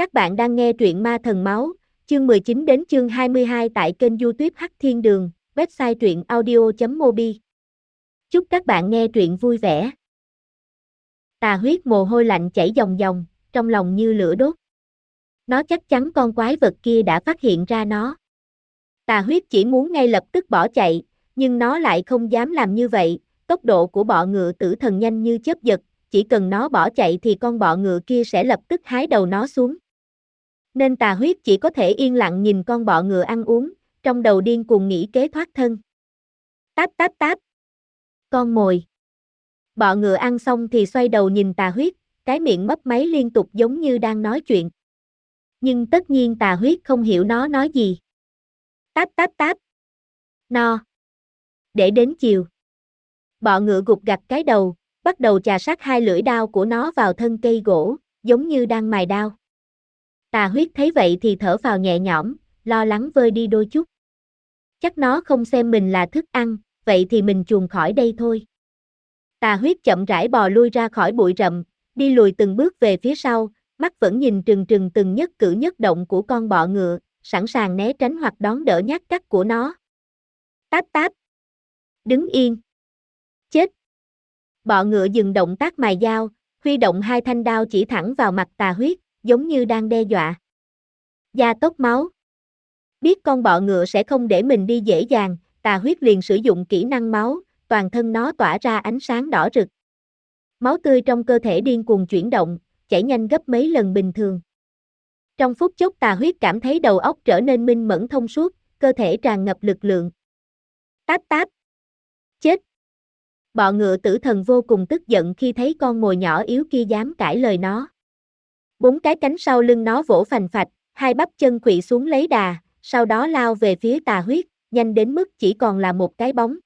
Các bạn đang nghe truyện Ma Thần Máu, chương 19 đến chương 22 tại kênh youtube Hắc Thiên Đường, website truyện audio.mobi. Chúc các bạn nghe truyện vui vẻ. Tà huyết mồ hôi lạnh chảy dòng dòng, trong lòng như lửa đốt. Nó chắc chắn con quái vật kia đã phát hiện ra nó. Tà huyết chỉ muốn ngay lập tức bỏ chạy, nhưng nó lại không dám làm như vậy, tốc độ của bọ ngựa tử thần nhanh như chớp giật, chỉ cần nó bỏ chạy thì con bọ ngựa kia sẽ lập tức hái đầu nó xuống. Nên tà huyết chỉ có thể yên lặng nhìn con bọ ngựa ăn uống, trong đầu điên cuồng nghĩ kế thoát thân. Táp táp táp. Con mồi. Bọ ngựa ăn xong thì xoay đầu nhìn tà huyết, cái miệng mấp máy liên tục giống như đang nói chuyện. Nhưng tất nhiên tà huyết không hiểu nó nói gì. Táp táp táp. No. Để đến chiều. Bọ ngựa gục gặt cái đầu, bắt đầu chà sát hai lưỡi đao của nó vào thân cây gỗ, giống như đang mài đao. Tà huyết thấy vậy thì thở vào nhẹ nhõm, lo lắng vơi đi đôi chút. Chắc nó không xem mình là thức ăn, vậy thì mình chuồn khỏi đây thôi. Tà huyết chậm rãi bò lui ra khỏi bụi rậm, đi lùi từng bước về phía sau, mắt vẫn nhìn trừng trừng từng nhất cử nhất động của con bọ ngựa, sẵn sàng né tránh hoặc đón đỡ nhát cắt của nó. Táp táp. Đứng yên. Chết. Bọ ngựa dừng động tác mài dao, huy động hai thanh đao chỉ thẳng vào mặt tà huyết, giống như đang đe dọa. Da tốc máu. Biết con bọ ngựa sẽ không để mình đi dễ dàng, tà huyết liền sử dụng kỹ năng máu, toàn thân nó tỏa ra ánh sáng đỏ rực. Máu tươi trong cơ thể điên cuồng chuyển động, chảy nhanh gấp mấy lần bình thường. Trong phút chốc tà huyết cảm thấy đầu óc trở nên minh mẫn thông suốt, cơ thể tràn ngập lực lượng. Táp táp. Chết. Bọ ngựa tử thần vô cùng tức giận khi thấy con mồi nhỏ yếu kia dám cãi lời nó. Bốn cái cánh sau lưng nó vỗ phành phạch, hai bắp chân quỵ xuống lấy đà, sau đó lao về phía tà huyết, nhanh đến mức chỉ còn là một cái bóng.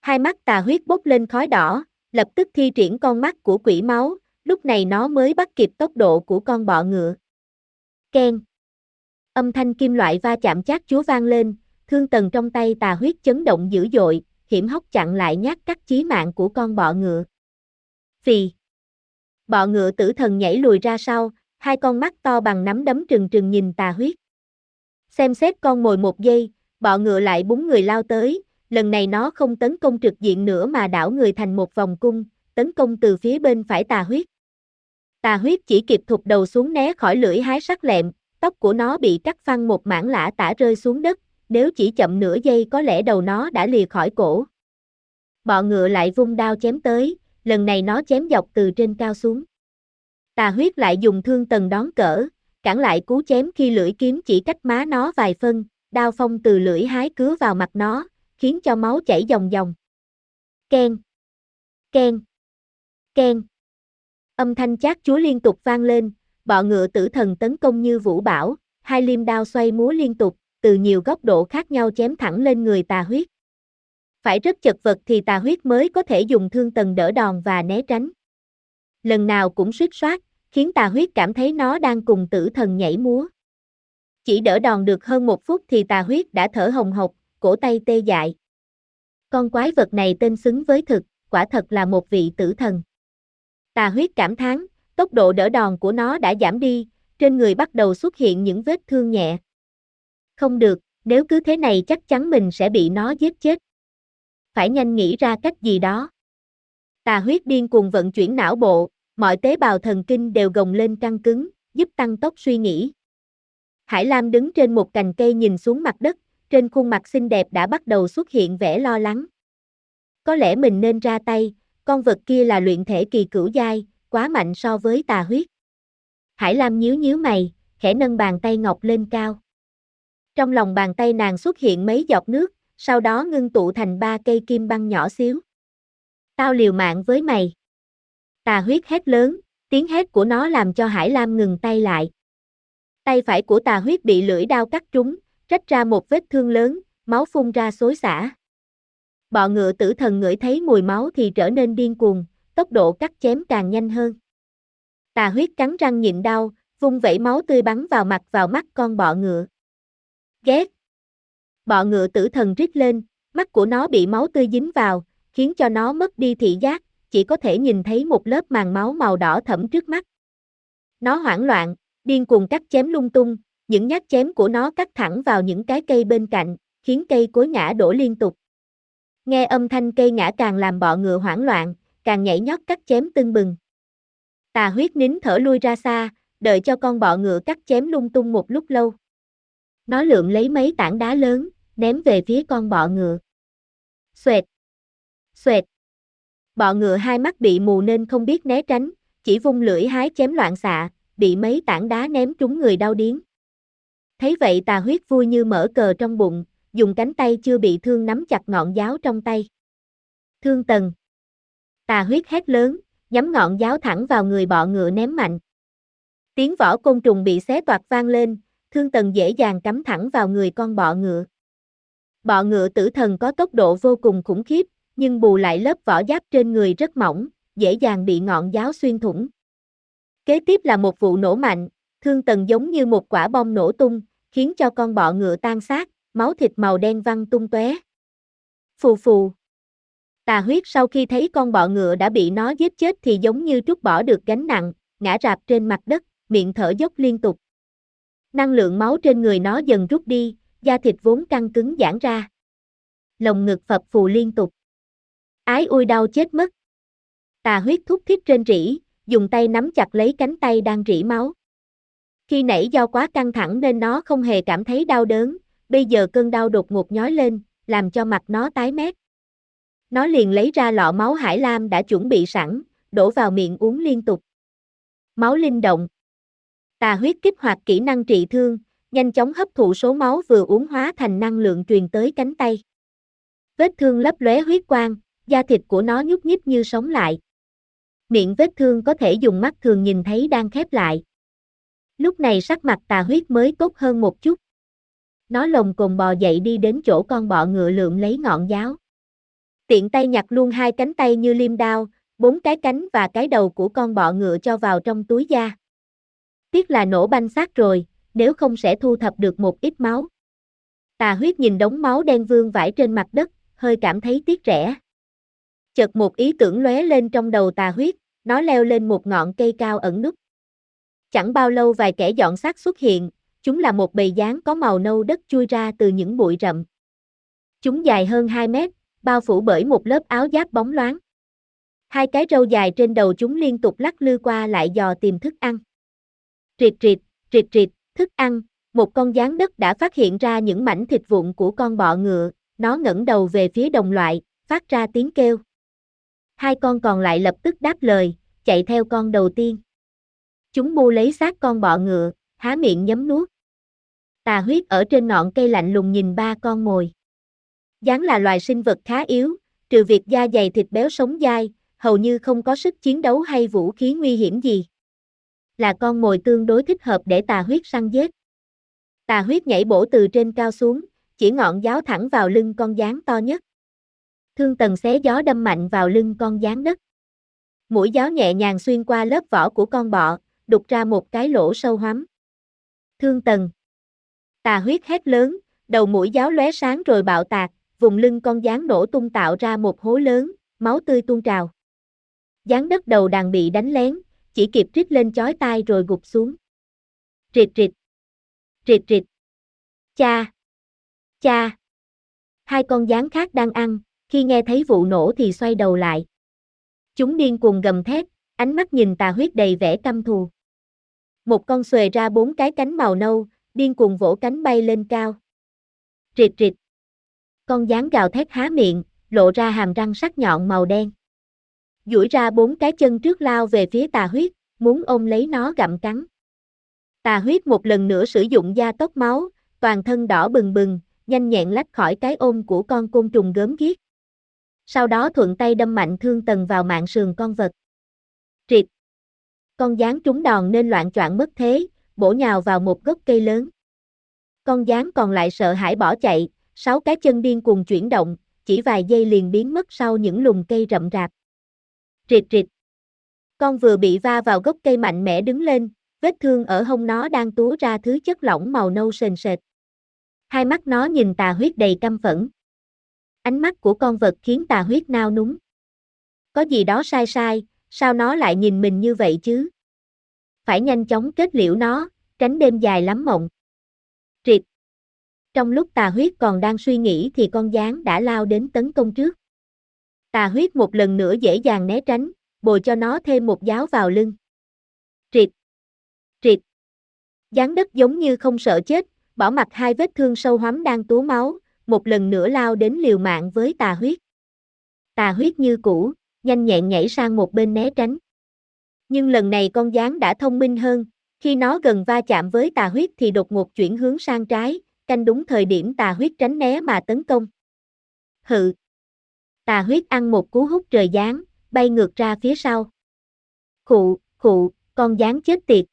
Hai mắt tà huyết bốc lên khói đỏ, lập tức thi triển con mắt của quỷ máu, lúc này nó mới bắt kịp tốc độ của con bọ ngựa. Ken. Âm thanh kim loại va chạm chát chúa vang lên, thương tần trong tay tà huyết chấn động dữ dội, hiểm hóc chặn lại nhát cắt chí mạng của con bọ ngựa. Phì. Bọ ngựa tử thần nhảy lùi ra sau, hai con mắt to bằng nắm đấm trừng trừng nhìn tà huyết. Xem xét con mồi một giây, bọ ngựa lại búng người lao tới, lần này nó không tấn công trực diện nữa mà đảo người thành một vòng cung, tấn công từ phía bên phải tà huyết. Tà huyết chỉ kịp thụt đầu xuống né khỏi lưỡi hái sắc lẹm, tóc của nó bị cắt phăng một mảng lã tả rơi xuống đất, nếu chỉ chậm nửa giây có lẽ đầu nó đã lìa khỏi cổ. Bọ ngựa lại vung đao chém tới, lần này nó chém dọc từ trên cao xuống. Tà huyết lại dùng thương tần đón cỡ, cản lại cú chém khi lưỡi kiếm chỉ cách má nó vài phân, đao phong từ lưỡi hái cứa vào mặt nó, khiến cho máu chảy dòng dòng. Ken, ken, ken. Âm thanh chát chúa liên tục vang lên, bọ ngựa tử thần tấn công như vũ bảo, hai liêm đao xoay múa liên tục, từ nhiều góc độ khác nhau chém thẳng lên người tà huyết. Phải rất chật vật thì tà huyết mới có thể dùng thương tần đỡ đòn và né tránh. Lần nào cũng suýt soát, khiến tà huyết cảm thấy nó đang cùng tử thần nhảy múa. Chỉ đỡ đòn được hơn một phút thì tà huyết đã thở hồng hộc, cổ tay tê dại. Con quái vật này tên xứng với thực, quả thật là một vị tử thần. Tà huyết cảm thán, tốc độ đỡ đòn của nó đã giảm đi, trên người bắt đầu xuất hiện những vết thương nhẹ. Không được, nếu cứ thế này chắc chắn mình sẽ bị nó giết chết. Phải nhanh nghĩ ra cách gì đó. Tà huyết điên cuồng vận chuyển não bộ, mọi tế bào thần kinh đều gồng lên căng cứng, giúp tăng tốc suy nghĩ. Hải Lam đứng trên một cành cây nhìn xuống mặt đất, trên khuôn mặt xinh đẹp đã bắt đầu xuất hiện vẻ lo lắng. Có lẽ mình nên ra tay, con vật kia là luyện thể kỳ cửu giai, quá mạnh so với tà huyết. Hải Lam nhíu nhíu mày, khẽ nâng bàn tay ngọc lên cao. Trong lòng bàn tay nàng xuất hiện mấy giọt nước, sau đó ngưng tụ thành ba cây kim băng nhỏ xíu. Tao liều mạng với mày. Tà huyết hét lớn, tiếng hét của nó làm cho Hải Lam ngừng tay lại. Tay phải của tà huyết bị lưỡi đao cắt trúng, rách ra một vết thương lớn, máu phun ra xối xả. Bọ ngựa tử thần ngửi thấy mùi máu thì trở nên điên cuồng, tốc độ cắt chém càng nhanh hơn. Tà huyết cắn răng nhịn đau, vung vẩy máu tươi bắn vào mặt vào mắt con bọ ngựa. Ghét! Bọ ngựa tử thần rít lên, mắt của nó bị máu tươi dính vào, khiến cho nó mất đi thị giác, chỉ có thể nhìn thấy một lớp màng máu màu đỏ thẫm trước mắt. Nó hoảng loạn, Điên cuồng cắt chém lung tung, những nhát chém của nó cắt thẳng vào những cái cây bên cạnh, khiến cây cối ngã đổ liên tục. Nghe âm thanh cây ngã càng làm bọ ngựa hoảng loạn, càng nhảy nhót cắt chém tưng bừng. Tà huyết nín thở lui ra xa, đợi cho con bọ ngựa cắt chém lung tung một lúc lâu. Nó lượm lấy mấy tảng đá lớn, ném về phía con bọ ngựa. Xoẹt! Xoẹt! Bọ ngựa hai mắt bị mù nên không biết né tránh, chỉ vung lưỡi hái chém loạn xạ, bị mấy tảng đá ném trúng người đau điến. Thấy vậy tà huyết vui như mở cờ trong bụng, dùng cánh tay chưa bị thương nắm chặt ngọn giáo trong tay. Thương tần. Tà huyết hét lớn, nhắm ngọn giáo thẳng vào người bọ ngựa ném mạnh. Tiếng vỏ côn trùng bị xé toạc vang lên, thương tần dễ dàng cắm thẳng vào người con bọ ngựa. Bọ ngựa tử thần có tốc độ vô cùng khủng khiếp, nhưng bù lại lớp vỏ giáp trên người rất mỏng, dễ dàng bị ngọn giáo xuyên thủng. Kế tiếp là một vụ nổ mạnh, thương tần giống như một quả bom nổ tung, khiến cho con bọ ngựa tan xác, máu thịt màu đen văng tung tóe. Phù phù. Tà huyết sau khi thấy con bọ ngựa đã bị nó giết chết thì giống như trút bỏ được gánh nặng, ngã rạp trên mặt đất, miệng thở dốc liên tục. Năng lượng máu trên người nó dần rút đi, da thịt vốn căng cứng giãn ra. Lồng ngực phập phù liên tục. Ái ui đau chết mất. Tà huyết thúc thiết trên rỉ, dùng tay nắm chặt lấy cánh tay đang rỉ máu. Khi nãy do quá căng thẳng nên nó không hề cảm thấy đau đớn, bây giờ cơn đau đột ngột nhói lên, làm cho mặt nó tái mét. Nó liền lấy ra lọ máu hải lam đã chuẩn bị sẵn, đổ vào miệng uống liên tục. Máu linh động. Tà huyết kích hoạt kỹ năng trị thương, nhanh chóng hấp thụ số máu vừa uống hóa thành năng lượng truyền tới cánh tay. Vết thương lấp lóe huyết quang, da thịt của nó nhúc nhích như sống lại. Miệng vết thương có thể dùng mắt thường nhìn thấy đang khép lại. Lúc này sắc mặt tà huyết mới tốt hơn một chút. Nó lồng cồn bò dậy đi đến chỗ con bọ ngựa lượm lấy ngọn giáo. Tiện tay nhặt luôn hai cánh tay như liêm đao, bốn cái cánh và cái đầu của con bọ ngựa cho vào trong túi da. Tiếc là nổ banh xác rồi, nếu không sẽ thu thập được một ít máu. Tà huyết nhìn đống máu đen vương vãi trên mặt đất, hơi cảm thấy tiếc rẻ. Chợt một ý tưởng lóe lên trong đầu tà huyết, nó leo lên một ngọn cây cao ẩn núp. Chẳng bao lâu vài kẻ dọn xác xuất hiện, chúng là một bầy dáng có màu nâu đất chui ra từ những bụi rậm. Chúng dài hơn 2 mét, bao phủ bởi một lớp áo giáp bóng loáng. Hai cái râu dài trên đầu chúng liên tục lắc lư qua lại dò tìm thức ăn. Rịt rịt, rịt rịt, thức ăn, một con gián đất đã phát hiện ra những mảnh thịt vụn của con bọ ngựa, nó ngẩng đầu về phía đồng loại, phát ra tiếng kêu. Hai con còn lại lập tức đáp lời, chạy theo con đầu tiên. Chúng bu lấy xác con bọ ngựa, há miệng nhấm nuốt. Tà huyết ở trên ngọn cây lạnh lùng nhìn ba con mồi. Gián là loài sinh vật khá yếu, trừ việc da dày thịt béo sống dai, hầu như không có sức chiến đấu hay vũ khí nguy hiểm gì. Là con mồi tương đối thích hợp để tà huyết săn giết. Tà huyết nhảy bổ từ trên cao xuống, chỉ ngọn giáo thẳng vào lưng con gián to nhất. Thương tần xé gió đâm mạnh vào lưng con gián đất. Mũi giáo nhẹ nhàng xuyên qua lớp vỏ của con bọ, đục ra một cái lỗ sâu hoắm. Thương tần. Tà huyết hét lớn, đầu mũi giáo lóe sáng rồi bạo tạc, vùng lưng con gián nổ tung tạo ra một hố lớn, máu tươi tuôn trào. Gián đất đầu đàn bị đánh lén, chỉ kịp rít lên chói tai rồi gục xuống. Rịt rịt. Rịt rịt. Cha. Cha. Hai con gián khác đang ăn, khi nghe thấy vụ nổ thì xoay đầu lại. Chúng điên cuồng gầm thét, ánh mắt nhìn tà huyết đầy vẻ căm thù. Một con xuề ra bốn cái cánh màu nâu, điên cuồng vỗ cánh bay lên cao. Rịt rịt. Con gián gào thét há miệng, lộ ra hàm răng sắc nhọn màu đen duỗi ra bốn cái chân trước lao về phía tà huyết, muốn ôm lấy nó gặm cắn. Tà huyết một lần nữa sử dụng da tốc máu, toàn thân đỏ bừng bừng, nhanh nhẹn lách khỏi cái ôm của con côn trùng gớm ghiếc. Sau đó thuận tay đâm mạnh thương tần vào mạng sườn con vật. Triệt. Con gián trúng đòn nên loạn choạng mất thế, bổ nhào vào một gốc cây lớn. Con gián còn lại sợ hãi bỏ chạy, sáu cái chân điên cuồng chuyển động, chỉ vài giây liền biến mất sau những lùm cây rậm rạp. Rịt rịt. Con vừa bị va vào gốc cây mạnh mẽ đứng lên, vết thương ở hông nó đang túa ra thứ chất lỏng màu nâu sền sệt. Hai mắt nó nhìn tà huyết đầy căm phẫn. Ánh mắt của con vật khiến tà huyết nao núng. Có gì đó sai sai, sao nó lại nhìn mình như vậy chứ? Phải nhanh chóng kết liễu nó, tránh đêm dài lắm mộng. Triệt. Trong lúc tà huyết còn đang suy nghĩ thì con gián đã lao đến tấn công trước. Tà huyết một lần nữa dễ dàng né tránh, bồi cho nó thêm một giáo vào lưng. Triệt. Triệt. Gián đất giống như không sợ chết, bỏ mặt hai vết thương sâu hoắm đang túa máu, một lần nữa lao đến liều mạng với tà huyết. Tà huyết như cũ, nhanh nhẹn nhảy sang một bên né tránh. Nhưng lần này con gián đã thông minh hơn, khi nó gần va chạm với tà huyết thì đột ngột chuyển hướng sang trái, canh đúng thời điểm tà huyết tránh né mà tấn công. Hự. Tà huyết ăn một cú hút trời gián, bay ngược ra phía sau. Khụ, khụ, con gián chết tiệt.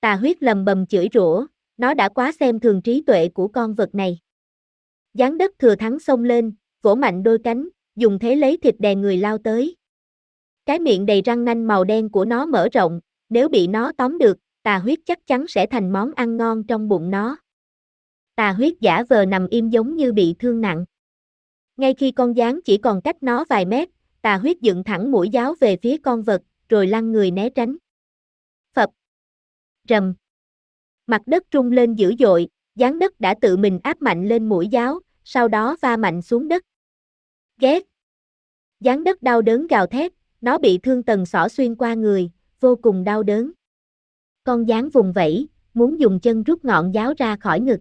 Tà huyết lầm bầm chửi rủa, nó đã quá xem thường trí tuệ của con vật này. Gián đất thừa thắng xông lên, vỗ mạnh đôi cánh, dùng thế lấy thịt đè người lao tới. Cái miệng đầy răng nanh màu đen của nó mở rộng, nếu bị nó tóm được, tà huyết chắc chắn sẽ thành món ăn ngon trong bụng nó. Tà huyết giả vờ nằm im giống như bị thương nặng. Ngay khi con gián chỉ còn cách nó vài mét, tà huyết dựng thẳng mũi giáo về phía con vật, rồi lăn người né tránh. Phập. Rầm. Mặt đất trung lên dữ dội, gián đất đã tự mình áp mạnh lên mũi giáo, sau đó va mạnh xuống đất. Ghét. Gián đất đau đớn gào thét, nó bị thương tầng xỏ xuyên qua người, vô cùng đau đớn. Con gián vùng vẫy, muốn dùng chân rút ngọn giáo ra khỏi ngực.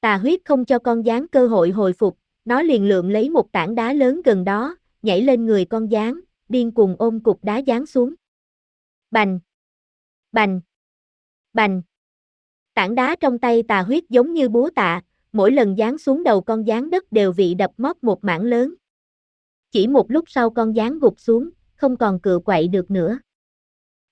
Tà huyết không cho con gián cơ hội hồi phục, nó liền lượng lấy một tảng đá lớn gần đó, nhảy lên người con gián, điên cuồng ôm cục đá giáng xuống. Bành! Bành! Bành! Tảng đá trong tay tà huyết giống như búa tạ, mỗi lần giáng xuống đầu con gián đất đều bị đập móp một mảng lớn. Chỉ một lúc sau con gián gục xuống, không còn cựa quậy được nữa.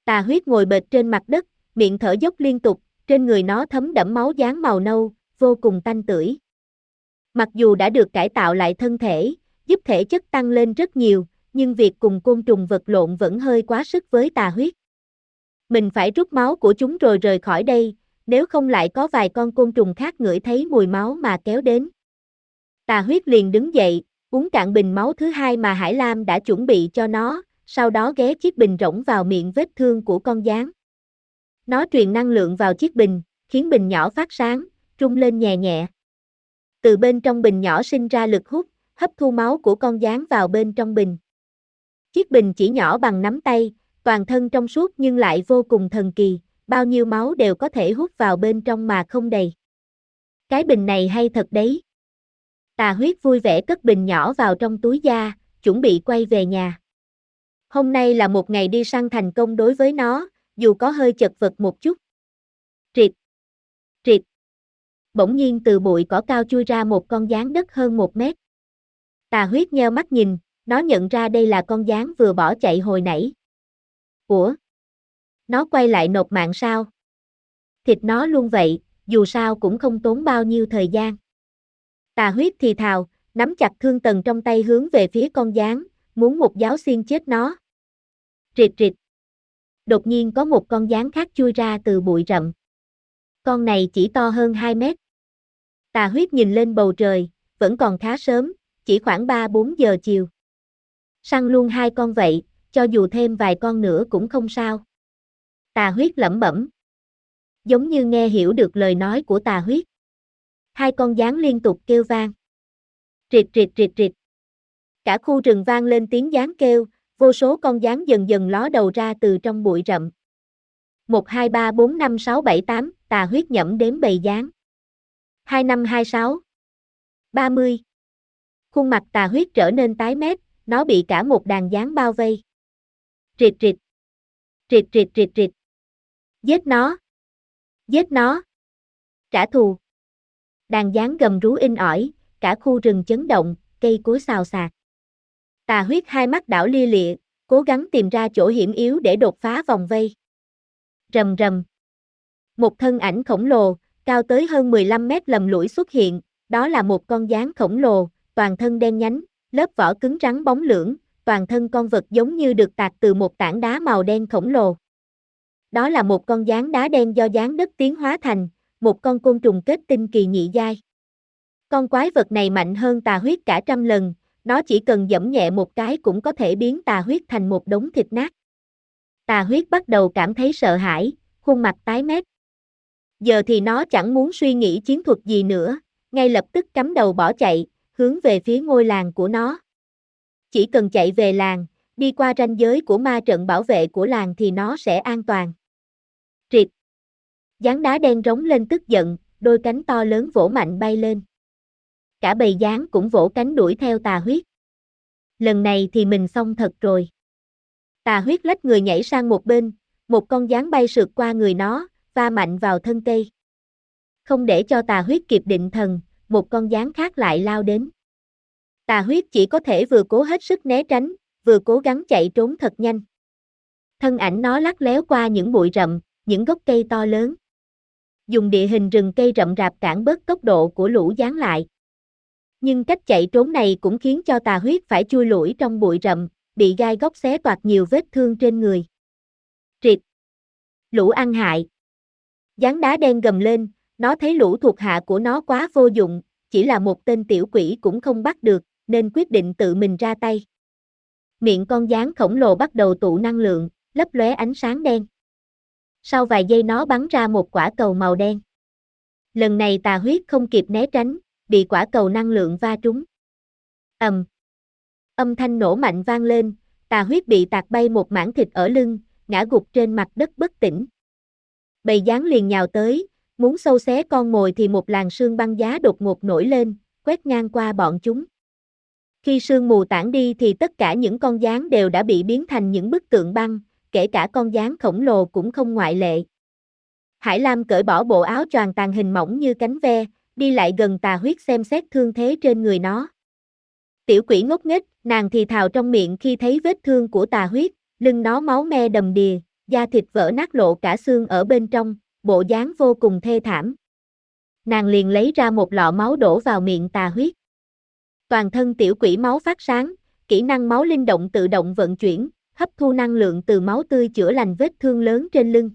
Tà huyết ngồi bệt trên mặt đất, miệng thở dốc liên tục, trên người nó thấm đẫm máu dán màu nâu, vô cùng tanh tưởi. Mặc dù đã được cải tạo lại thân thể, giúp thể chất tăng lên rất nhiều, nhưng việc cùng côn trùng vật lộn vẫn hơi quá sức với tà huyết. Mình phải rút máu của chúng rồi rời khỏi đây, nếu không lại có vài con côn trùng khác ngửi thấy mùi máu mà kéo đến. Tà huyết liền đứng dậy, uống cạn bình máu thứ hai mà Hải Lam đã chuẩn bị cho nó, sau đó ghé chiếc bình rỗng vào miệng vết thương của con gián. Nó truyền năng lượng vào chiếc bình, khiến bình nhỏ phát sáng, trung lên nhẹ nhẹ. Từ bên trong bình nhỏ sinh ra lực hút, hấp thu máu của con gián vào bên trong bình. Chiếc bình chỉ nhỏ bằng nắm tay, toàn thân trong suốt nhưng lại vô cùng thần kỳ, bao nhiêu máu đều có thể hút vào bên trong mà không đầy. Cái bình này hay thật đấy. Tà huyết vui vẻ cất bình nhỏ vào trong túi da, chuẩn bị quay về nhà. Hôm nay là một ngày đi săn thành công đối với nó, dù có hơi chật vật một chút. Triệt. Triệt. Bỗng nhiên từ bụi cỏ cao chui ra một con gián đất hơn một mét. Tà huyết nheo mắt nhìn, nó nhận ra đây là con gián vừa bỏ chạy hồi nãy. Ủa? Nó quay lại nộp mạng sao? Thịt nó luôn vậy, dù sao cũng không tốn bao nhiêu thời gian. Tà huyết thì thào, nắm chặt thương tần trong tay hướng về phía con gián, muốn một giáo xiên chết nó. Rịt rịt. Đột nhiên có một con gián khác chui ra từ bụi rậm. Con này chỉ to hơn 2 mét. Tà huyết nhìn lên bầu trời, vẫn còn khá sớm, chỉ khoảng 3-4 giờ chiều. Săn luôn hai con vậy, cho dù thêm vài con nữa cũng không sao. Tà huyết lẩm bẩm. Giống như nghe hiểu được lời nói của tà huyết. Hai con gián liên tục kêu vang. Trịt trịt trịt trịt. Cả khu rừng vang lên tiếng gián kêu, vô số con gián dần dần ló đầu ra từ trong bụi rậm. 1 2 3 4 5 6 7 8, tà huyết nhẫm đếm bầy gián. 2 5 2 6 30. Khuôn mặt tà huyết trở nên tái mét, nó bị cả một đàn gián bao vây. Rịt rịt. Rịt rịt rịt rịt. Giết nó. Giết nó. Trả thù. Đàn gián gầm rú in ỏi, cả khu rừng chấn động, cây cối xào xạc. Tà huyết hai mắt đảo lia lịa, cố gắng tìm ra chỗ hiểm yếu để đột phá vòng vây. Rầm rầm. Một thân ảnh khổng lồ, cao tới hơn 15 mét lầm lũi xuất hiện, đó là một con gián khổng lồ, toàn thân đen nhánh, lớp vỏ cứng rắn bóng lưỡng, toàn thân con vật giống như được tạc từ một tảng đá màu đen khổng lồ. Đó là một con gián đá đen do gián đất tiến hóa thành, một con côn trùng kết tinh kỳ nhị giai. Con quái vật này mạnh hơn tà huyết cả trăm lần, nó chỉ cần dẫm nhẹ một cái cũng có thể biến tà huyết thành một đống thịt nát. Tà huyết bắt đầu cảm thấy sợ hãi, khuôn mặt tái mét. Giờ thì nó chẳng muốn suy nghĩ chiến thuật gì nữa, ngay lập tức cắm đầu bỏ chạy, hướng về phía ngôi làng của nó. Chỉ cần chạy về làng, đi qua ranh giới của ma trận bảo vệ của làng thì nó sẽ an toàn. Triệt. Gián đá đen rống lên tức giận, đôi cánh to lớn vỗ mạnh bay lên. Cả bầy gián cũng vỗ cánh đuổi theo tà huyết. Lần này thì mình xong thật rồi. Tà huyết lách người nhảy sang một bên, một con gián bay sượt qua người nó, va mạnh vào thân cây. Không để cho tà huyết kịp định thần, một con gián khác lại lao đến. Tà huyết chỉ có thể vừa cố hết sức né tránh, vừa cố gắng chạy trốn thật nhanh. Thân ảnh nó lắc léo qua những bụi rậm, những gốc cây to lớn. Dùng địa hình rừng cây rậm rạp cản bớt tốc độ của lũ gián lại. Nhưng cách chạy trốn này cũng khiến cho tà huyết phải chui lủi trong bụi rậm, bị gai góc xé toạc nhiều vết thương trên người. Triệt. Lũ ăn hại. Gián đá đen gầm lên, nó thấy lũ thuộc hạ của nó quá vô dụng, chỉ là một tên tiểu quỷ cũng không bắt được, nên quyết định tự mình ra tay. Miệng con gián khổng lồ bắt đầu tụ năng lượng, lấp lóe ánh sáng đen. Sau vài giây nó bắn ra một quả cầu màu đen. Lần này tà huyết không kịp né tránh, bị quả cầu năng lượng va trúng. ầm, Âm thanh nổ mạnh vang lên, tà huyết bị tạc bay một mảng thịt ở lưng, ngã gục trên mặt đất bất tỉnh. Bầy gián liền nhào tới, muốn sâu xé con mồi thì một làn sương băng giá đột ngột nổi lên, quét ngang qua bọn chúng. Khi sương mù tản đi thì tất cả những con gián đều đã bị biến thành những bức tượng băng, kể cả con gián khổng lồ cũng không ngoại lệ. Hải Lam cởi bỏ bộ áo choàng tàn hình mỏng như cánh ve, đi lại gần tà huyết xem xét thương thế trên người nó. Tiểu quỷ ngốc nghếch, nàng thì thào trong miệng khi thấy vết thương của tà huyết, lưng nó máu me đầm đìa, da thịt vỡ nát lộ cả xương ở bên trong, bộ dáng vô cùng thê thảm. Nàng liền lấy ra một lọ máu đổ vào miệng tà huyết. Toàn thân tiểu quỷ máu phát sáng, kỹ năng máu linh động tự động vận chuyển, hấp thu năng lượng từ máu tươi chữa lành vết thương lớn trên lưng.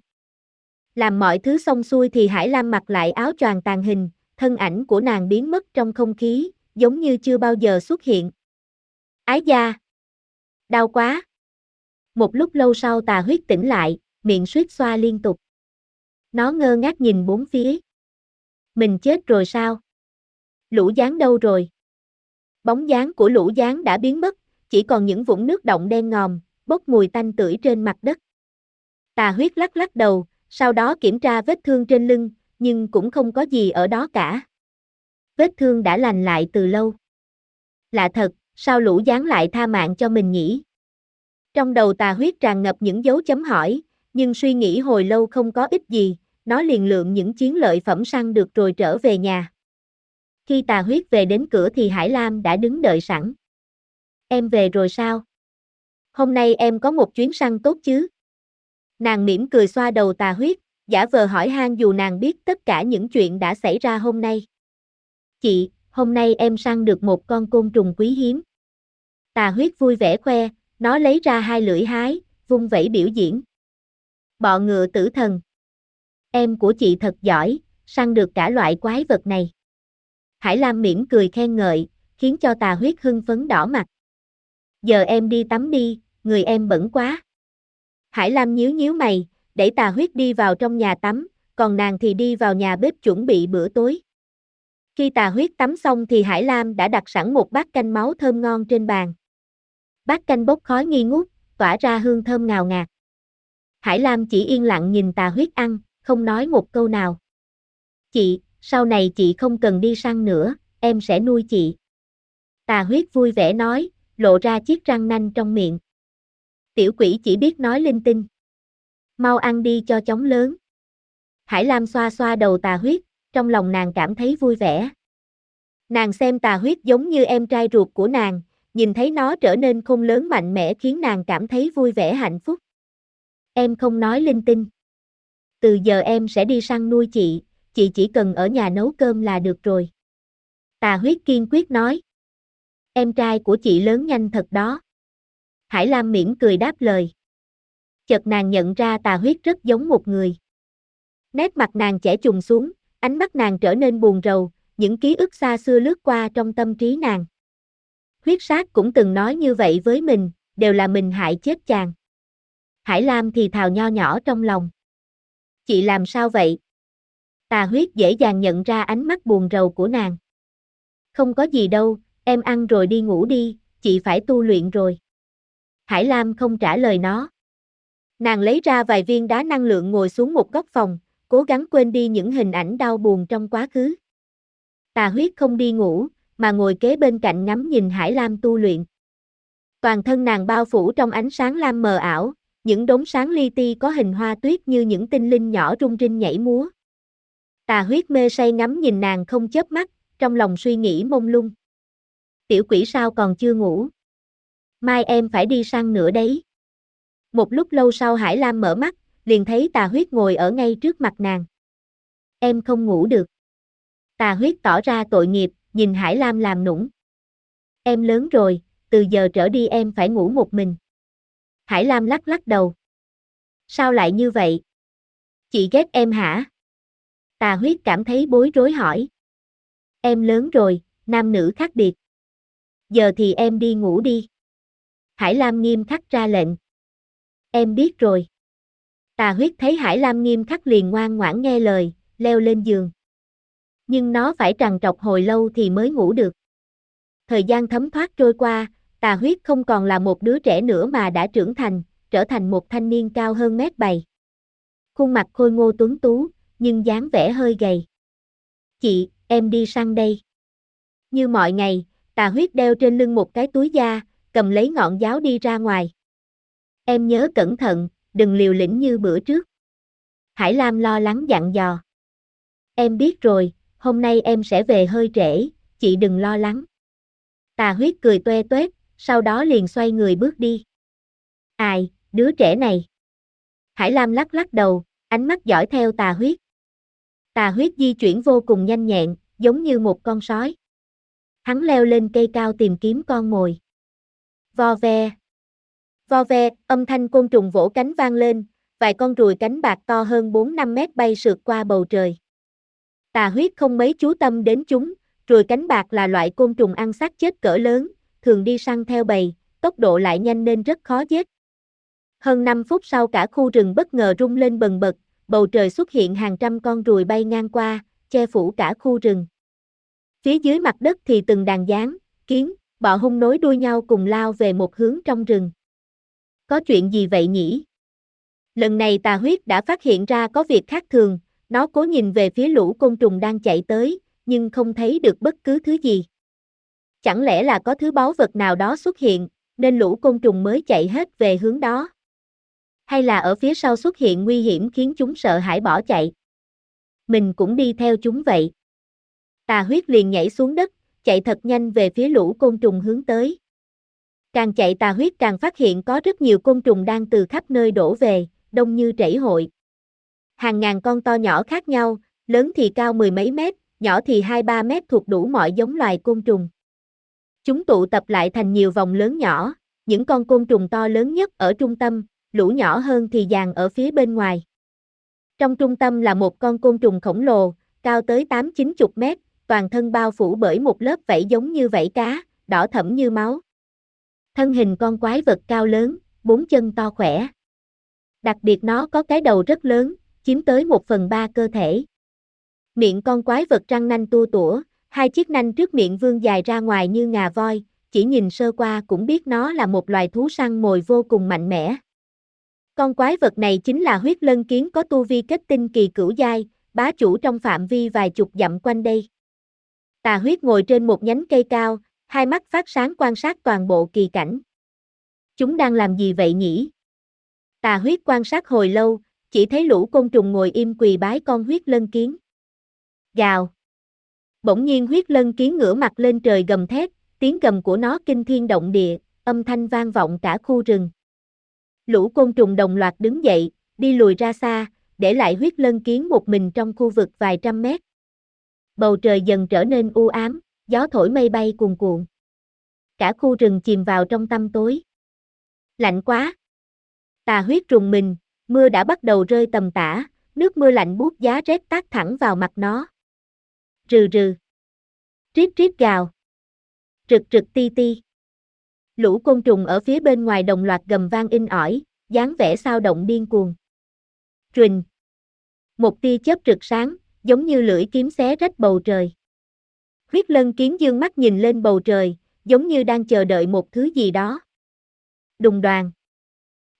Làm mọi thứ xong xuôi thì Hải Lam mặc lại áo choàng tàn hình, thân ảnh của nàng biến mất trong không khí, giống như chưa bao giờ xuất hiện. Ái da! Đau quá! Một lúc lâu sau tà huyết tỉnh lại, miệng suýt xoa liên tục. Nó ngơ ngác nhìn bốn phía. Mình chết rồi sao? Lũ gián đâu rồi? Bóng dáng của lũ gián đã biến mất, chỉ còn những vũng nước động đen ngòm, bốc mùi tanh tưởi trên mặt đất. Tà huyết lắc lắc đầu, sau đó kiểm tra vết thương trên lưng, nhưng cũng không có gì ở đó cả. Vết thương đã lành lại từ lâu. Lạ thật, sao lũ gián lại tha mạng cho mình nhỉ? Trong đầu tà huyết tràn ngập những dấu chấm hỏi, nhưng suy nghĩ hồi lâu không có ích gì, nó liền lượng những chiến lợi phẩm săn được rồi trở về nhà. Khi tà huyết về đến cửa thì Hải Lam đã đứng đợi sẵn. Em về rồi sao? Hôm nay em có một chuyến săn tốt chứ? Nàng mỉm cười xoa đầu tà huyết, giả vờ hỏi han dù nàng biết tất cả những chuyện đã xảy ra hôm nay. Chị, hôm nay em săn được một con côn trùng quý hiếm. Tà huyết vui vẻ khoe, nó lấy ra hai lưỡi hái, vung vẩy biểu diễn. Bọ ngựa tử thần. Em của chị thật giỏi, săn được cả loại quái vật này. Hải Lam mỉm cười khen ngợi, khiến cho tà huyết hưng phấn đỏ mặt. Giờ em đi tắm đi, người em bẩn quá. Hải Lam nhíu nhíu mày, đẩy tà huyết đi vào trong nhà tắm, còn nàng thì đi vào nhà bếp chuẩn bị bữa tối. Khi tà huyết tắm xong thì Hải Lam đã đặt sẵn một bát canh máu thơm ngon trên bàn. Bát canh bốc khói nghi ngút, tỏa ra hương thơm ngào ngạt. Hải Lam chỉ yên lặng nhìn tà huyết ăn, không nói một câu nào. Chị, sau này chị không cần đi săn nữa, em sẽ nuôi chị. Tà huyết vui vẻ nói, lộ ra chiếc răng nanh trong miệng. Tiểu quỷ chỉ biết nói linh tinh. Mau ăn đi cho chóng lớn. Hải Lam xoa xoa đầu tà huyết, trong lòng nàng cảm thấy vui vẻ. Nàng xem tà huyết giống như em trai ruột của nàng, nhìn thấy nó trở nên khôn lớn mạnh mẽ khiến nàng cảm thấy vui vẻ hạnh phúc. Em không nói linh tinh. Từ giờ em sẽ đi săn nuôi chị, chị chỉ cần ở nhà nấu cơm là được rồi. Tà huyết kiên quyết nói. Em trai của chị lớn nhanh thật đó. Hải Lam mỉm cười đáp lời. Chợt nàng nhận ra tà huyết rất giống một người. Nét mặt nàng trẻ trùng xuống, ánh mắt nàng trở nên buồn rầu, những ký ức xa xưa lướt qua trong tâm trí nàng. Huyết sát cũng từng nói như vậy với mình, đều là mình hại chết chàng. Hải Lam thì thào nho nhỏ trong lòng. Chị làm sao vậy? Tà huyết dễ dàng nhận ra ánh mắt buồn rầu của nàng. Không có gì đâu, em ăn rồi đi ngủ đi, chị phải tu luyện rồi. Hải Lam không trả lời nó. Nàng lấy ra vài viên đá năng lượng ngồi xuống một góc phòng, cố gắng quên đi những hình ảnh đau buồn trong quá khứ. Tà huyết không đi ngủ, mà ngồi kế bên cạnh ngắm nhìn Hải Lam tu luyện. Toàn thân nàng bao phủ trong ánh sáng lam mờ ảo, những đốm sáng li ti có hình hoa tuyết như những tinh linh nhỏ rung rinh nhảy múa. Tà huyết mê say ngắm nhìn nàng không chớp mắt, trong lòng suy nghĩ mông lung. Tiểu quỷ sao còn chưa ngủ? Mai em phải đi săn nữa đấy. Một lúc lâu sau Hải Lam mở mắt, liền thấy tà huyết ngồi ở ngay trước mặt nàng. Em không ngủ được. Tà huyết tỏ ra tội nghiệp, nhìn Hải Lam làm nũng. Em lớn rồi, từ giờ trở đi em phải ngủ một mình. Hải Lam lắc lắc đầu. Sao lại như vậy? Chị ghét em hả? Tà huyết cảm thấy bối rối hỏi. Em lớn rồi, nam nữ khác biệt. Giờ thì em đi ngủ đi. Hải Lam nghiêm khắc ra lệnh. Em biết rồi. Tà huyết thấy Hải Lam nghiêm khắc liền ngoan ngoãn nghe lời, leo lên giường. Nhưng nó phải trằn trọc hồi lâu thì mới ngủ được. Thời gian thấm thoát trôi qua, tà huyết không còn là một đứa trẻ nữa mà đã trưởng thành, trở thành một thanh niên cao hơn mét bảy. Khuôn mặt khôi ngô tuấn tú, nhưng dáng vẻ hơi gầy. Chị, em đi săn đây. Như mọi ngày, tà huyết đeo trên lưng một cái túi da, cầm lấy ngọn giáo đi ra ngoài. Em nhớ cẩn thận, đừng liều lĩnh như bữa trước. Hải Lam lo lắng dặn dò. Em biết rồi, hôm nay em sẽ về hơi trễ, chị đừng lo lắng. Tà huyết cười toe toét, sau đó liền xoay người bước đi. Ai, đứa trẻ này. Hải Lam lắc lắc đầu, ánh mắt dõi theo tà huyết. Tà huyết di chuyển vô cùng nhanh nhẹn, giống như một con sói. Hắn leo lên cây cao tìm kiếm con mồi. Vo ve. Vo ve, âm thanh côn trùng vỗ cánh vang lên, vài con ruồi cánh bạc to hơn 4-5 mét bay sượt qua bầu trời. Tà huyết không mấy chú tâm đến chúng, ruồi cánh bạc là loại côn trùng ăn xác chết cỡ lớn, thường đi săn theo bầy, tốc độ lại nhanh nên rất khó giết. Hơn 5 phút sau cả khu rừng bất ngờ rung lên bần bật, bầu trời xuất hiện hàng trăm con ruồi bay ngang qua, che phủ cả khu rừng. Phía dưới mặt đất thì từng đàn gián, kiến, bọ hung nối đuôi nhau cùng lao về một hướng trong rừng. Có chuyện gì vậy nhỉ? Lần này tà huyết đã phát hiện ra có việc khác thường, nó cố nhìn về phía lũ côn trùng đang chạy tới, nhưng không thấy được bất cứ thứ gì. Chẳng lẽ là có thứ báu vật nào đó xuất hiện, nên lũ côn trùng mới chạy hết về hướng đó? Hay là ở phía sau xuất hiện nguy hiểm khiến chúng sợ hãi bỏ chạy? Mình cũng đi theo chúng vậy. Tà huyết liền nhảy xuống đất, chạy thật nhanh về phía lũ côn trùng hướng tới. Càng chạy tà huyết càng phát hiện có rất nhiều côn trùng đang từ khắp nơi đổ về, đông như trảy hội. Hàng ngàn con to nhỏ khác nhau, lớn thì cao mười mấy mét, nhỏ thì hai ba mét thuộc đủ mọi giống loài côn trùng. Chúng tụ tập lại thành nhiều vòng lớn nhỏ, những con côn trùng to lớn nhất ở trung tâm, lũ nhỏ hơn thì dàn ở phía bên ngoài. Trong trung tâm là một con côn trùng khổng lồ, cao tới 8-90 mét, toàn thân bao phủ bởi một lớp vảy giống như vảy cá, đỏ thẫm như máu. Thân hình con quái vật cao lớn, bốn chân to khỏe. Đặc biệt nó có cái đầu rất lớn, chiếm tới một phần ba cơ thể. Miệng con quái vật răng nanh tua tủa, hai chiếc nanh trước miệng vương dài ra ngoài như ngà voi, chỉ nhìn sơ qua cũng biết nó là một loài thú săn mồi vô cùng mạnh mẽ. Con quái vật này chính là huyết lân kiến có tu vi kết tinh kỳ cửu giai, bá chủ trong phạm vi vài chục dặm quanh đây. Tà huyết ngồi trên một nhánh cây cao, hai mắt phát sáng quan sát toàn bộ kỳ cảnh. Chúng đang làm gì vậy nhỉ? Tà huyết quan sát hồi lâu, chỉ thấy lũ côn trùng ngồi im quỳ bái con huyết lân kiến. Gào. Bỗng nhiên huyết lân kiến ngửa mặt lên trời gầm thét, tiếng gầm của nó kinh thiên động địa, âm thanh vang vọng cả khu rừng. Lũ côn trùng đồng loạt đứng dậy, đi lùi ra xa, để lại huyết lân kiến một mình trong khu vực vài trăm mét. Bầu trời dần trở nên u ám, gió thổi mây bay cuồn cuộn. Cả khu rừng chìm vào trong tăm tối. Lạnh quá. Tà huyết trùng mình, mưa đã bắt đầu rơi tầm tã, nước mưa lạnh buốt giá rét tác thẳng vào mặt nó. Rừ rừ. Triết triết gào. Trực trực ti ti. Lũ côn trùng ở phía bên ngoài đồng loạt gầm vang in ỏi, dáng vẻ sao động điên cuồng. Rình. Một tia chớp rực sáng, giống như lưỡi kiếm xé rách bầu trời. Huyết lân kiến dương mắt nhìn lên bầu trời, giống như đang chờ đợi một thứ gì đó. Đùng đoàn.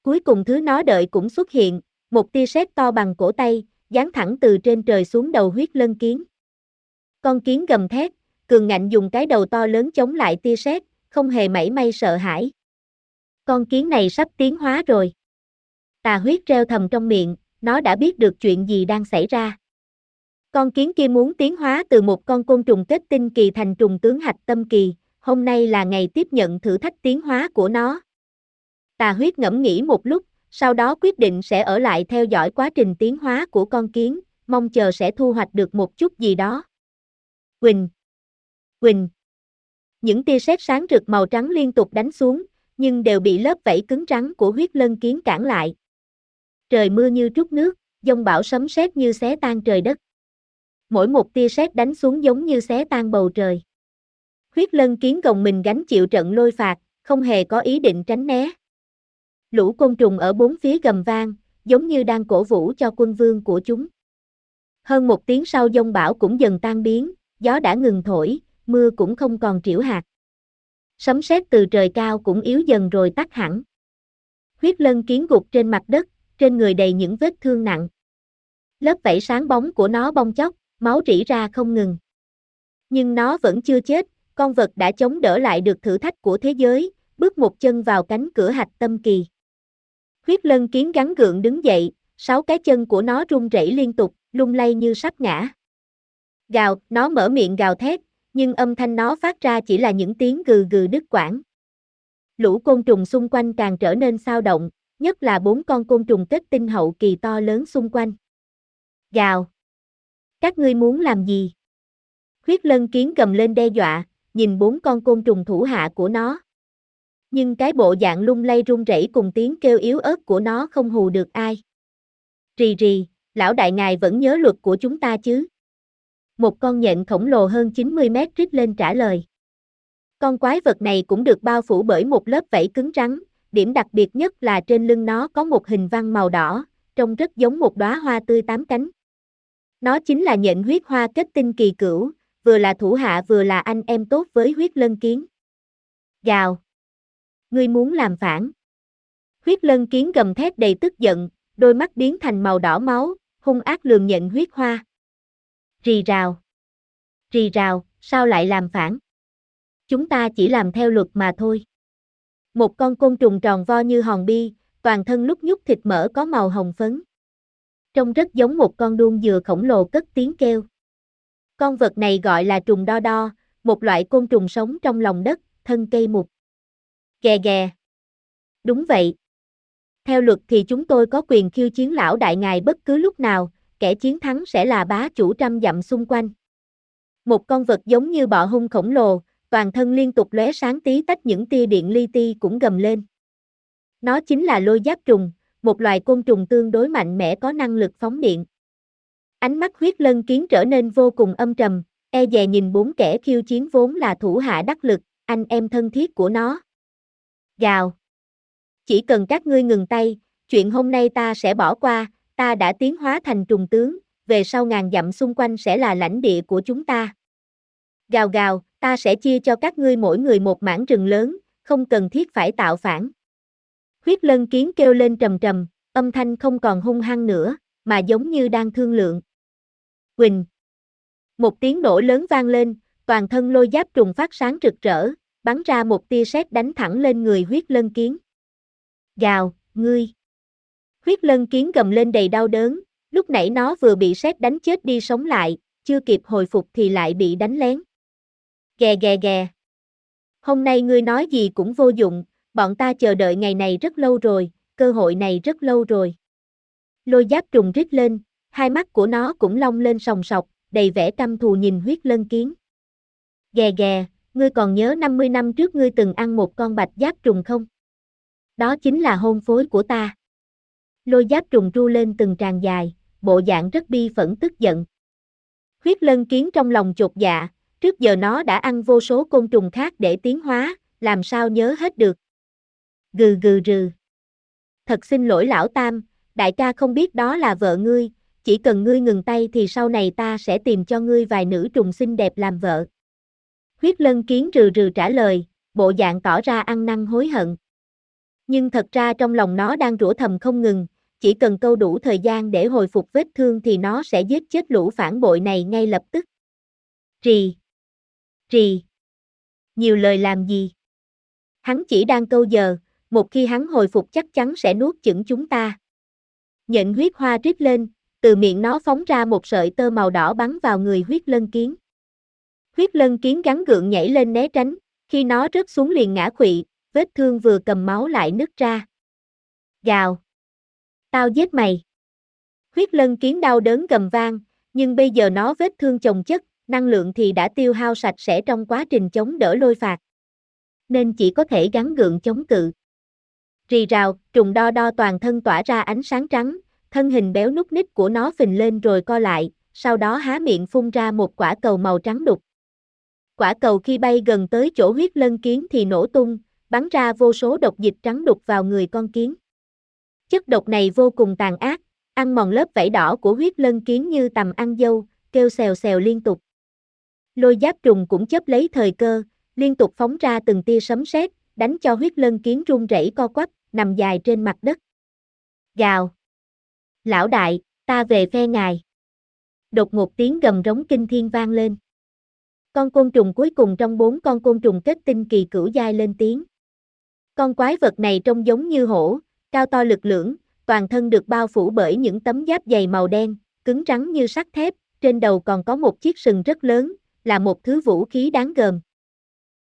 Cuối cùng thứ nó đợi cũng xuất hiện, một tia sét to bằng cổ tay, giáng thẳng từ trên trời xuống đầu huyết lân kiến. Con kiến gầm thét, cường ngạnh dùng cái đầu to lớn chống lại tia sét, không hề mảy may sợ hãi. Con kiến này sắp tiến hóa rồi. Tà huyết treo thầm trong miệng, nó đã biết được chuyện gì đang xảy ra. Con kiến kia muốn tiến hóa từ một con côn trùng kết tinh kỳ thành trùng tướng hạch tâm kỳ, hôm nay là ngày tiếp nhận thử thách tiến hóa của nó. Tà huyết ngẫm nghĩ một lúc, sau đó quyết định sẽ ở lại theo dõi quá trình tiến hóa của con kiến, mong chờ sẽ thu hoạch được một chút gì đó. Quỳnh! Quỳnh! Những tia sét sáng rực màu trắng liên tục đánh xuống, nhưng đều bị lớp vảy cứng trắng của huyết lân kiến cản lại. Trời mưa như trút nước, dông bão sấm sét như xé tan trời đất. Mỗi một tia sét đánh xuống giống như xé tan bầu trời. Huyết lân kiến gồng mình gánh chịu trận lôi phạt, không hề có ý định tránh né. Lũ côn trùng ở bốn phía gầm vang, giống như đang cổ vũ cho quân vương của chúng. Hơn một tiếng sau dông bão cũng dần tan biến, gió đã ngừng thổi, mưa cũng không còn triểu hạt. Sấm sét từ trời cao cũng yếu dần rồi tắt hẳn. Huyết lân kiến gục trên mặt đất, trên người đầy những vết thương nặng. Lớp vảy sáng bóng của nó bong chóc, máu rỉ ra không ngừng. Nhưng nó vẫn chưa chết, con vật đã chống đỡ lại được thử thách của thế giới, bước một chân vào cánh cửa hạch tâm kỳ. Huyết lân kiến gắn gượng đứng dậy, sáu cái chân của nó rung rẩy liên tục, lung lay như sắp ngã. Gào, nó mở miệng gào thét, nhưng âm thanh nó phát ra chỉ là những tiếng gừ gừ đứt quãng. Lũ côn trùng xung quanh càng trở nên sao động, nhất là bốn con côn trùng kết tinh hậu kỳ to lớn xung quanh. Gào! Các ngươi muốn làm gì? Huyết lân kiến cầm lên đe dọa, nhìn bốn con côn trùng thủ hạ của nó. Nhưng cái bộ dạng lung lay run rẩy cùng tiếng kêu yếu ớt của nó không hù được ai. Rì rì, lão đại ngài vẫn nhớ luật của chúng ta chứ? Một con nhện khổng lồ hơn 90 mét rít lên trả lời. Con quái vật này cũng được bao phủ bởi một lớp vảy cứng rắn, điểm đặc biệt nhất là trên lưng nó có một hình văn màu đỏ, trông rất giống một đóa hoa tươi tám cánh. Nó chính là nhện huyết hoa kết tinh kỳ cửu, vừa là thủ hạ vừa là anh em tốt với huyết lân kiến. Gào! Ngươi muốn làm phản. Huyết lân kiến gầm thét đầy tức giận, đôi mắt biến thành màu đỏ máu, hung ác lường nhận huyết hoa. Rì rào. Rì rào, sao lại làm phản? Chúng ta chỉ làm theo luật mà thôi. Một con côn trùng tròn vo như hòn bi, toàn thân lúc nhúc thịt mỡ có màu hồng phấn. Trông rất giống một con đuông dừa khổng lồ cất tiếng kêu. Con vật này gọi là trùng đo đo, một loại côn trùng sống trong lòng đất, thân cây mục. Gè gè. Đúng vậy. Theo luật thì chúng tôi có quyền khiêu chiến lão đại ngài bất cứ lúc nào, kẻ chiến thắng sẽ là bá chủ trăm dặm xung quanh. Một con vật giống như bọ hung khổng lồ, toàn thân liên tục lóe sáng tí tách những tia điện li ti cũng gầm lên. Nó chính là lôi giáp trùng, một loài côn trùng tương đối mạnh mẽ có năng lực phóng điện. Ánh mắt huyết lân kiến trở nên vô cùng âm trầm, e dè nhìn bốn kẻ khiêu chiến vốn là thủ hạ đắc lực, anh em thân thiết của nó. Gào. Chỉ cần các ngươi ngừng tay, chuyện hôm nay ta sẽ bỏ qua, ta đã tiến hóa thành trùng tướng, về sau ngàn dặm xung quanh sẽ là lãnh địa của chúng ta. Gào gào, ta sẽ chia cho các ngươi mỗi người một mảng rừng lớn, không cần thiết phải tạo phản. Huyết lân kiến kêu lên trầm trầm, âm thanh không còn hung hăng nữa, mà giống như đang thương lượng. Quỳnh. Một tiếng nổ lớn vang lên, toàn thân lôi giáp trùng phát sáng rực rỡ, bắn ra một tia sét đánh thẳng lên người huyết lân kiến. Gào, ngươi. Huyết lân kiến gầm lên đầy đau đớn, lúc nãy nó vừa bị sét đánh chết đi sống lại, chưa kịp hồi phục thì lại bị đánh lén. Gè gè gè. Hôm nay ngươi nói gì cũng vô dụng, bọn ta chờ đợi ngày này rất lâu rồi, cơ hội này rất lâu rồi. Lôi giáp trùng rít lên, hai mắt của nó cũng long lên sòng sọc, đầy vẻ căm thù nhìn huyết lân kiến. Gè gè, ngươi còn nhớ 50 năm trước ngươi từng ăn một con bạch giáp trùng không? Đó chính là hôn phối của ta. Lôi giáp trùng ru lên từng tràng dài, bộ dạng rất bi phẫn tức giận. Khuyết lân kiến trong lòng chột dạ, trước giờ nó đã ăn vô số côn trùng khác để tiến hóa, làm sao nhớ hết được. Gừ gừ rừ. Thật xin lỗi lão Tam, đại ca không biết đó là vợ ngươi, chỉ cần ngươi ngừng tay thì sau này ta sẽ tìm cho ngươi vài nữ trùng xinh đẹp làm vợ. Huyết lân kiến rừ rừ trả lời, bộ dạng tỏ ra ăn năn hối hận. Nhưng thật ra trong lòng nó đang rủa thầm không ngừng, chỉ cần câu đủ thời gian để hồi phục vết thương thì nó sẽ giết chết lũ phản bội này ngay lập tức. Rì. Rì. Nhiều lời làm gì? Hắn chỉ đang câu giờ, một khi hắn hồi phục chắc chắn sẽ nuốt chửng chúng ta. Nhện huyết hoa rít lên, từ miệng nó phóng ra một sợi tơ màu đỏ bắn vào người huyết lân kiến. Huyết lân kiến gắn gượng nhảy lên né tránh, khi nó rớt xuống liền ngã quỵ, vết thương vừa cầm máu lại nứt ra. Gào. Tao giết mày. Huyết lân kiến đau đớn gầm vang, nhưng bây giờ nó vết thương chồng chất, năng lượng thì đã tiêu hao sạch sẽ trong quá trình chống đỡ lôi phạt. Nên chỉ có thể gắn gượng chống cự. Rì rào, trùng đo đo toàn thân tỏa ra ánh sáng trắng, thân hình béo nút nít của nó phình lên rồi co lại, sau đó há miệng phun ra một quả cầu màu trắng đục. Quả cầu khi bay gần tới chỗ huyết lân kiến thì nổ tung, bắn ra vô số độc dịch trắng đục vào người con kiến. Chất độc này vô cùng tàn ác, ăn mòn lớp vảy đỏ của huyết lân kiến như tầm ăn dâu, kêu xèo xèo liên tục. Lôi giáp trùng cũng chấp lấy thời cơ, liên tục phóng ra từng tia sấm sét, đánh cho huyết lân kiến run rẩy co quắp, nằm dài trên mặt đất. Gào. Lão đại, ta về phe ngài. Đột ngột tiếng gầm rống kinh thiên vang lên. Con côn trùng cuối cùng trong bốn con côn trùng kết tinh kỳ cửu giai lên tiếng. Con quái vật này trông giống như hổ, cao to lực lưỡng, toàn thân được bao phủ bởi những tấm giáp dày màu đen, cứng rắn như sắt thép, trên đầu còn có một chiếc sừng rất lớn, là một thứ vũ khí đáng gờm.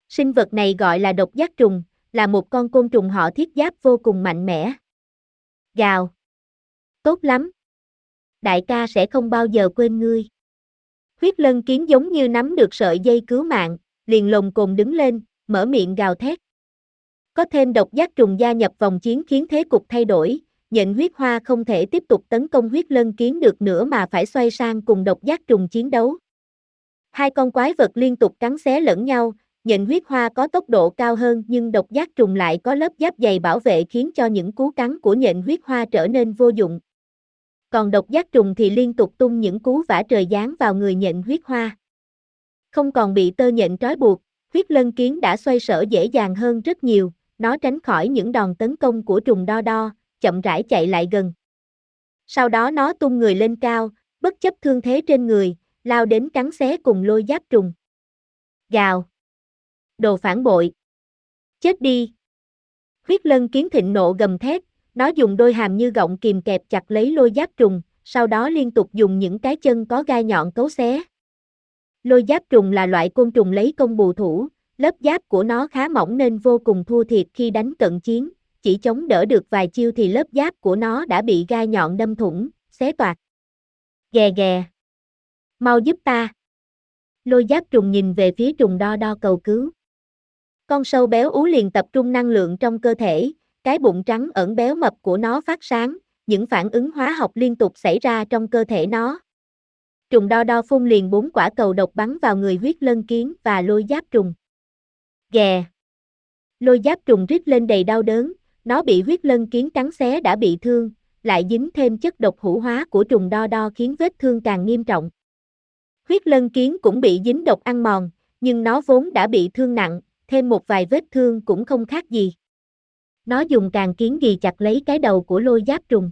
Sinh vật này gọi là độc giác trùng, là một con côn trùng họ thiết giáp vô cùng mạnh mẽ. Gào. Tốt lắm. Đại ca sẽ không bao giờ quên ngươi. Huyết lân kiến giống như nắm được sợi dây cứu mạng, liền lồng cồn đứng lên, mở miệng gào thét. Có thêm độc giác trùng gia nhập vòng chiến khiến thế cục thay đổi, nhện huyết hoa không thể tiếp tục tấn công huyết lân kiến được nữa mà phải xoay sang cùng độc giác trùng chiến đấu. Hai con quái vật liên tục cắn xé lẫn nhau, nhện huyết hoa có tốc độ cao hơn nhưng độc giác trùng lại có lớp giáp dày bảo vệ khiến cho những cú cắn của nhện huyết hoa trở nên vô dụng. Còn độc giác trùng thì liên tục tung những cú vả trời giáng vào người nhện huyết hoa. Không còn bị tơ nhện trói buộc, huyết lân kiến đã xoay sở dễ dàng hơn rất nhiều, nó tránh khỏi những đòn tấn công của trùng đo đo, chậm rãi chạy lại gần. Sau đó nó tung người lên cao, bất chấp thương thế trên người, lao đến cắn xé cùng lôi giáp trùng. Gào. Đồ phản bội. Chết đi. Huyết lân kiến thịnh nộ gầm thét, nó dùng đôi hàm như gọng kìm kẹp chặt lấy lôi giáp trùng, sau đó liên tục dùng những cái chân có gai nhọn cấu xé. Lôi giáp trùng là loại côn trùng lấy công bù thủ, lớp giáp của nó khá mỏng nên vô cùng thua thiệt khi đánh cận chiến, chỉ chống đỡ được vài chiêu thì lớp giáp của nó đã bị gai nhọn đâm thủng, xé toạc. Gè gè, Mau giúp ta. Lôi giáp trùng nhìn về phía trùng đo đo cầu cứu. Con sâu béo ú liền tập trung năng lượng trong cơ thể, cái bụng trắng ẩn béo mập của nó phát sáng, những phản ứng hóa học liên tục xảy ra trong cơ thể nó. Trùng đo đo phun liền bốn quả cầu độc bắn vào người huyết lân kiến và lôi giáp trùng. Gè! Lôi giáp trùng rít lên đầy đau đớn, nó bị huyết lân kiến cắn xé đã bị thương, lại dính thêm chất độc hữu hóa của trùng đo đo khiến vết thương càng nghiêm trọng. Huyết lân kiến cũng bị dính độc ăn mòn, nhưng nó vốn đã bị thương nặng, thêm một vài vết thương cũng không khác gì. Nó dùng càng kiến ghi chặt lấy cái đầu của lôi giáp trùng.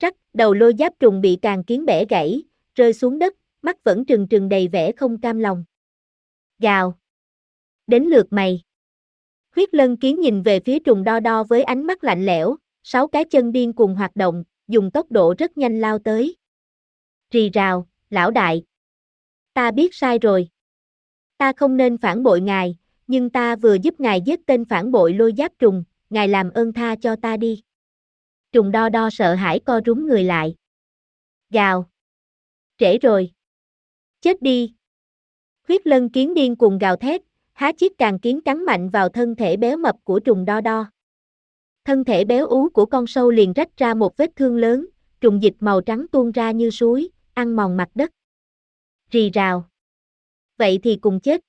Rắc, đầu lôi giáp trùng bị càng kiến bẻ gãy, rơi xuống đất, mắt vẫn trừng trừng đầy vẻ không cam lòng. Gào. Đến lượt mày. Huyết lân kiến nhìn về phía trùng đo đo với ánh mắt lạnh lẽo, sáu cái chân điên cùng hoạt động, dùng tốc độ rất nhanh lao tới. Rì rào, lão đại. Ta biết sai rồi. Ta không nên phản bội ngài, nhưng ta vừa giúp ngài giết tên phản bội lôi giáp trùng, ngài làm ơn tha cho ta đi. Trùng đo đo sợ hãi co rúm người lại. Gào. Trễ rồi. Chết đi. Huyết lân kiến điên cùng gào thét, há chiếc càng kiến cắn mạnh vào thân thể béo mập của trùng đo đo. Thân thể béo ú của con sâu liền rách ra một vết thương lớn, trùng dịch màu trắng tuôn ra như suối, ăn mòn mặt đất. Rì rào. Vậy thì cùng chết.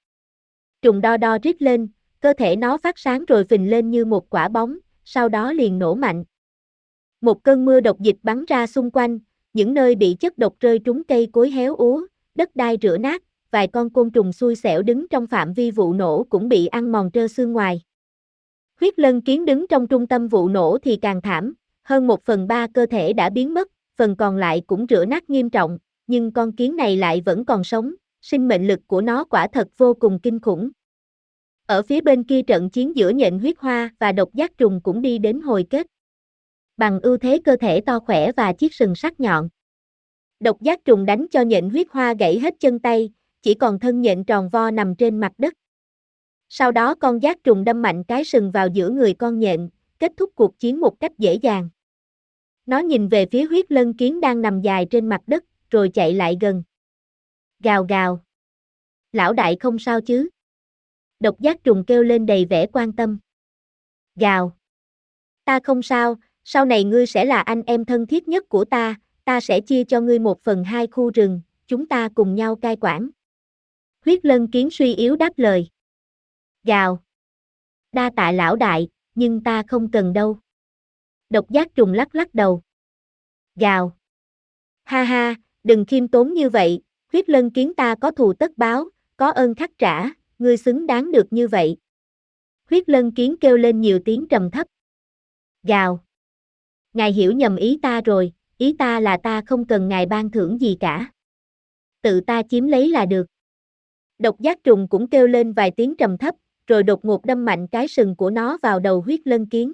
Trùng đo đo rít lên, cơ thể nó phát sáng rồi phình lên như một quả bóng, sau đó liền nổ mạnh. Một cơn mưa độc dịch bắn ra xung quanh, những nơi bị chất độc rơi trúng cây cối héo úa, đất đai rửa nát, vài con côn trùng xui xẻo đứng trong phạm vi vụ nổ cũng bị ăn mòn trơ xương ngoài. Huyết lân kiến đứng trong trung tâm vụ nổ thì càng thảm, hơn một phần ba cơ thể đã biến mất, phần còn lại cũng rửa nát nghiêm trọng, nhưng con kiến này lại vẫn còn sống, sinh mệnh lực của nó quả thật vô cùng kinh khủng. Ở phía bên kia trận chiến giữa nhện huyết hoa và độc giác trùng cũng đi đến hồi kết. Bằng ưu thế cơ thể to khỏe và chiếc sừng sắc nhọn. Độc giác trùng đánh cho nhện huyết hoa gãy hết chân tay, chỉ còn thân nhện tròn vo nằm trên mặt đất. Sau đó con giác trùng đâm mạnh cái sừng vào giữa người con nhện, kết thúc cuộc chiến một cách dễ dàng. Nó nhìn về phía huyết lân kiến đang nằm dài trên mặt đất, rồi chạy lại gần. Gào gào. Lão đại không sao chứ? Độc giác trùng kêu lên đầy vẻ quan tâm. Gào. Ta không sao, sau này ngươi sẽ là anh em thân thiết nhất của ta, ta sẽ chia cho ngươi một phần hai khu rừng, chúng ta cùng nhau cai quản. Huyết lân kiến suy yếu đáp lời. Gào. Đa tạ lão đại, nhưng ta không cần đâu. Độc giác trùng lắc lắc đầu. Gào. Ha ha, đừng khiêm tốn như vậy, huyết lân kiến ta có thù tất báo, có ơn khắc trả, ngươi xứng đáng được như vậy. Huyết lân kiến kêu lên nhiều tiếng trầm thấp. Gào. Ngài hiểu nhầm ý ta rồi, ý ta là ta không cần ngài ban thưởng gì cả. Tự ta chiếm lấy là được. Độc giác trùng cũng kêu lên vài tiếng trầm thấp, rồi đột ngột đâm mạnh cái sừng của nó vào đầu huyết lân kiến.